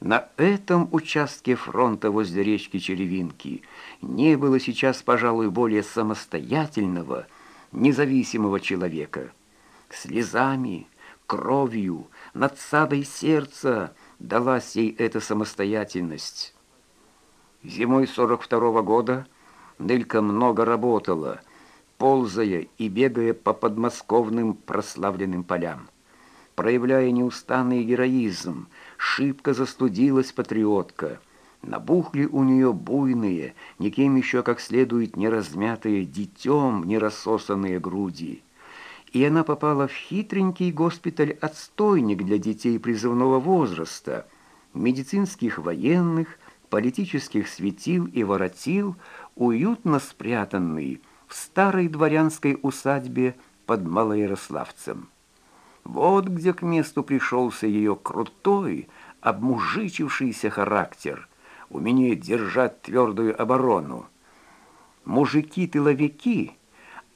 На этом участке фронта возле речки Черевинки не было сейчас, пожалуй, более самостоятельного, независимого человека. Слезами, кровью, надсадой сердца далась ей эта самостоятельность. Зимой 42 -го года Нелька много работала, ползая и бегая по подмосковным прославленным полям. Проявляя неустанный героизм, шибко застудилась патриотка. Набухли у нее буйные, никем еще как следует не размятые детем, не рассосанные груди. И она попала в хитренький госпиталь-отстойник для детей призывного возраста, медицинских военных, политических светил и воротил, уютно спрятанный в старой дворянской усадьбе под Малоярославцем. Вот где к месту пришелся ее крутой, обмужичившийся характер, умение держать твердую оборону. Мужики-тыловики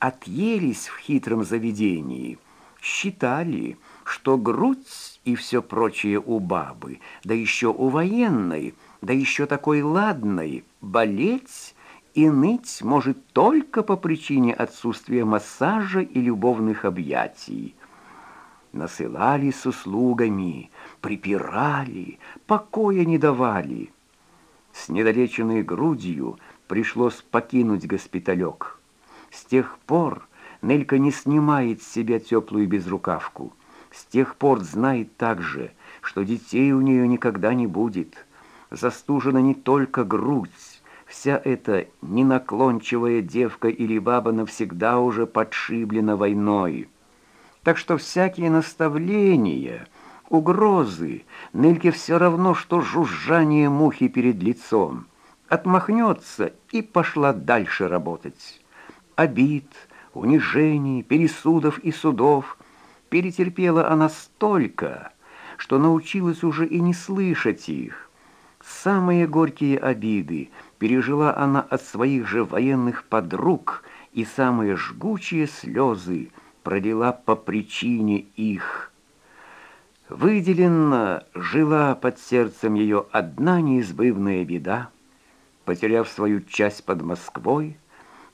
отъелись в хитром заведении, считали, что грудь и все прочее у бабы, да еще у военной, да еще такой ладной, болеть и ныть может только по причине отсутствия массажа и любовных объятий. Насылали с услугами, припирали, покоя не давали. С недолеченной грудью пришлось покинуть госпиталек. С тех пор Нелька не снимает с себя теплую безрукавку. С тех пор знает также, что детей у нее никогда не будет. Застужена не только грудь, вся эта ненаклончивая девка или баба навсегда уже подшиблена войной. Так что всякие наставления, угрозы Нельке все равно, что жужжание мухи перед лицом. Отмахнется и пошла дальше работать. Обид, унижений, пересудов и судов перетерпела она столько, что научилась уже и не слышать их. Самые горькие обиды пережила она от своих же военных подруг, и самые жгучие слезы — пролила по причине их. Выделенно жила под сердцем ее одна неизбывная беда. Потеряв свою часть под Москвой,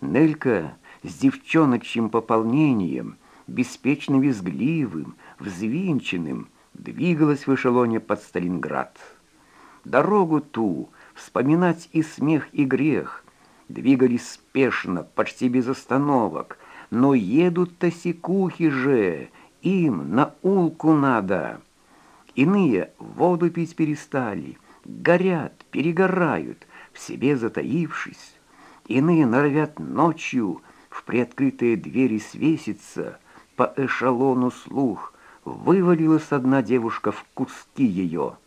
Нелька с девчоночьим пополнением, беспечно визгливым, взвинченным, двигалась в эшелоне под Сталинград. Дорогу ту вспоминать и смех, и грех. Двигались спешно, почти без остановок, но едут-то секухи же, им на улку надо. Иные воду пить перестали, горят, перегорают, в себе затаившись. Иные норовят ночью в приоткрытые двери свеситься, по эшелону слух, вывалилась одна девушка в куски ее —